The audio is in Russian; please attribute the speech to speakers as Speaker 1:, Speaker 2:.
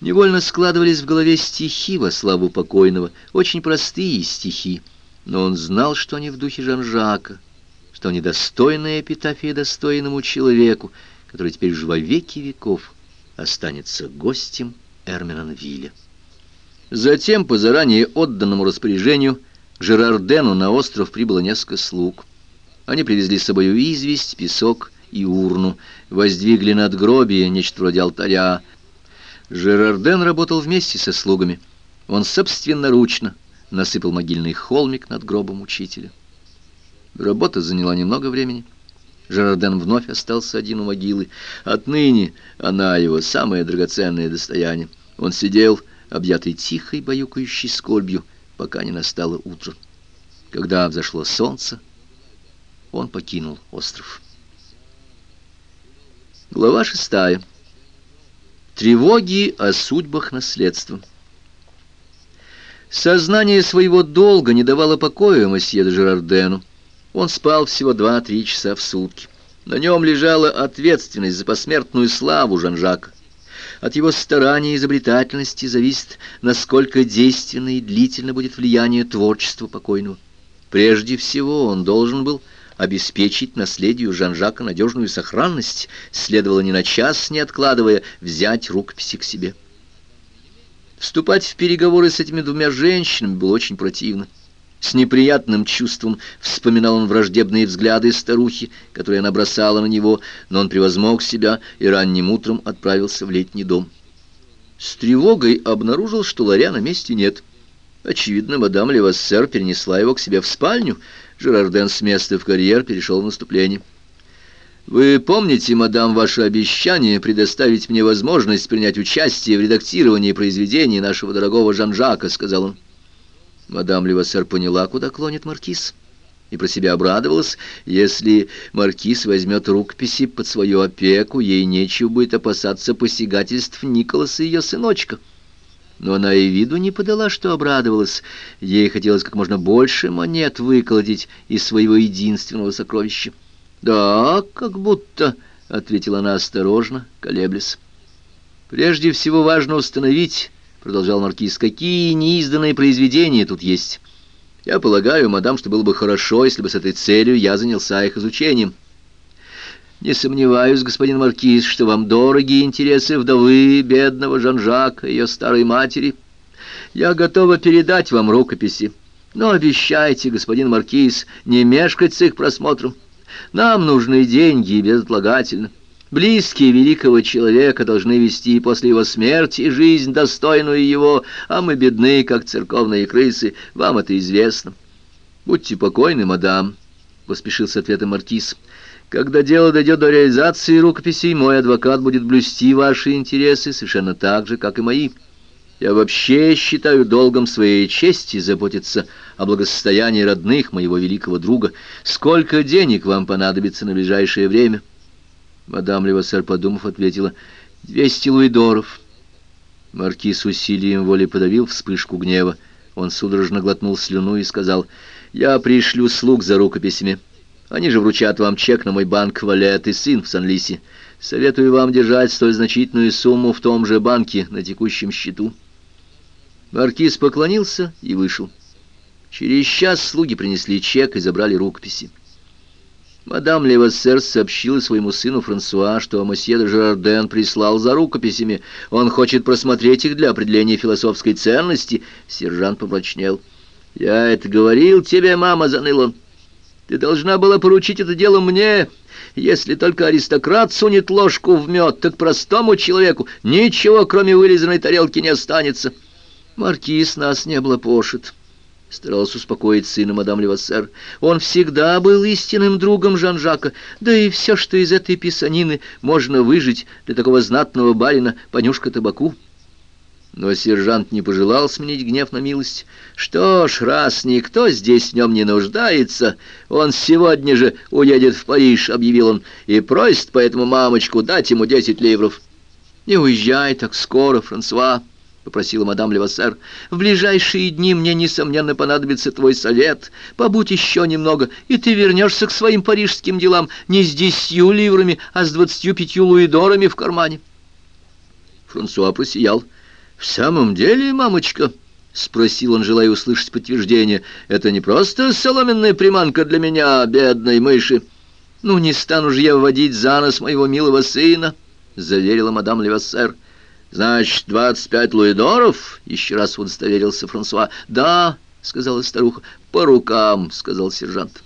Speaker 1: Невольно складывались в голове стихи во славу покойного, очень простые стихи, но он знал, что они в духе Жан-Жака, что они достойная эпитафия достойному человеку, который теперь же во веки веков останется гостем Эрменонвилля. Затем, по заранее отданному распоряжению, к Жерардену на остров прибыло несколько слуг. Они привезли с собой известь, песок и урну, воздвигли над надгробие, нечто вроде алтаря. Жерарден работал вместе со слугами. Он собственноручно насыпал могильный холмик над гробом учителя. Работа заняла немного времени. Жерарден вновь остался один у могилы. Отныне она его самое драгоценное достояние. Он сидел, объятый тихой, баюкающей скорбью, пока не настало утро. Когда взошло солнце, он покинул остров. Глава шестая. Тревоги о судьбах наследства. Сознание своего долга не давало покоя месье де Жерардену. Он спал всего два-три часа в сутки. На нем лежала ответственность за посмертную славу Жан-Жака. От его старания и изобретательности зависит, насколько действенно и длительно будет влияние творчества покойного. Прежде всего он должен был обеспечить наследию Жан-Жака надежную сохранность, следовало ни на час, не откладывая, взять рукописи к себе. Вступать в переговоры с этими двумя женщинами было очень противно. С неприятным чувством вспоминал он враждебные взгляды старухи, которые она бросала на него, но он превозмог себя и ранним утром отправился в летний дом. С тревогой обнаружил, что ларя на месте нет. Очевидно, мадам Левассер перенесла его к себе в спальню, Жерарден с места в карьер перешел в наступление. «Вы помните, мадам, ваше обещание предоставить мне возможность принять участие в редактировании произведений нашего дорогого Жан-Жака?» — сказал он. Мадам Левассер поняла, куда клонит маркиз, и про себя обрадовалась. Если маркиз возьмет рукописи под свою опеку, ей нечего будет опасаться посягательств Николаса и ее сыночка. Но она и виду не подала, что обрадовалась. Ей хотелось как можно больше монет выколотить из своего единственного сокровища. «Да, как будто», — ответила она осторожно, колеблясь. «Прежде всего важно установить», — продолжал маркиз, — «какие неизданные произведения тут есть. Я полагаю, мадам, что было бы хорошо, если бы с этой целью я занялся их изучением». Не сомневаюсь, господин Маркиз, что вам дороги интересы вдовы бедного Жан-Жака и ее старой матери. Я готова передать вам рукописи, но обещайте, господин Маркиз, не мешкать с их просмотром. Нам нужны деньги безотлагательно. Близкие великого человека должны вести после его смерти жизнь, достойную его, а мы бедны, как церковные крысы, вам это известно. Будьте покойны, мадам, — поспешил с ответом Маркиз. Когда дело дойдет до реализации рукописей, мой адвокат будет блюсти ваши интересы совершенно так же, как и мои. Я вообще считаю долгом своей чести заботиться о благосостоянии родных моего великого друга. Сколько денег вам понадобится на ближайшее время?» Мадам Левассер, подумав, ответила, «Двести луидоров». Маркиз усилием воли подавил вспышку гнева. Он судорожно глотнул слюну и сказал, «Я пришлю слуг за рукописями». Они же вручат вам чек на мой банк Валет и сын в Сан-Лисе. Советую вам держать столь значительную сумму в том же банке на текущем счету». Маркиз поклонился и вышел. Через час слуги принесли чек и забрали рукописи. Мадам Левассер сообщила своему сыну Франсуа, что мосье де Жарден прислал за рукописями. Он хочет просмотреть их для определения философской ценности. Сержант помрачнел. «Я это говорил тебе, мама», — заныл он. Ты должна была поручить это дело мне. Если только аристократ сунет ложку в мед, так простому человеку ничего, кроме вылизанной тарелки, не останется. Маркиз нас не облапошит. Старался успокоить сына мадам Левассер. Он всегда был истинным другом Жан-Жака, да и все, что из этой писанины можно выжить для такого знатного барина, понюшка табаку. Но сержант не пожелал сменить гнев на милость. Что ж, раз никто здесь в нем не нуждается, он сегодня же уедет в Париж, объявил он, и просит поэтому мамочку дать ему десять ливров. Не уезжай так скоро, Франсуа, попросила мадам Левассер. В ближайшие дни мне, несомненно, понадобится твой совет. Побудь еще немного, и ты вернешься к своим парижским делам не с десятью ливрами, а с двадцатью пятью луидорами в кармане. Франсуа просиял. «В самом деле, мамочка?» — спросил он, желая услышать подтверждение. «Это не просто соломенная приманка для меня, бедной мыши». «Ну, не стану же я вводить за нос моего милого сына», — заверила мадам Левассер. «Значит, двадцать пять луидоров?» — еще раз удостоверился Франсуа. «Да», — сказала старуха. «По рукам», — сказал сержант.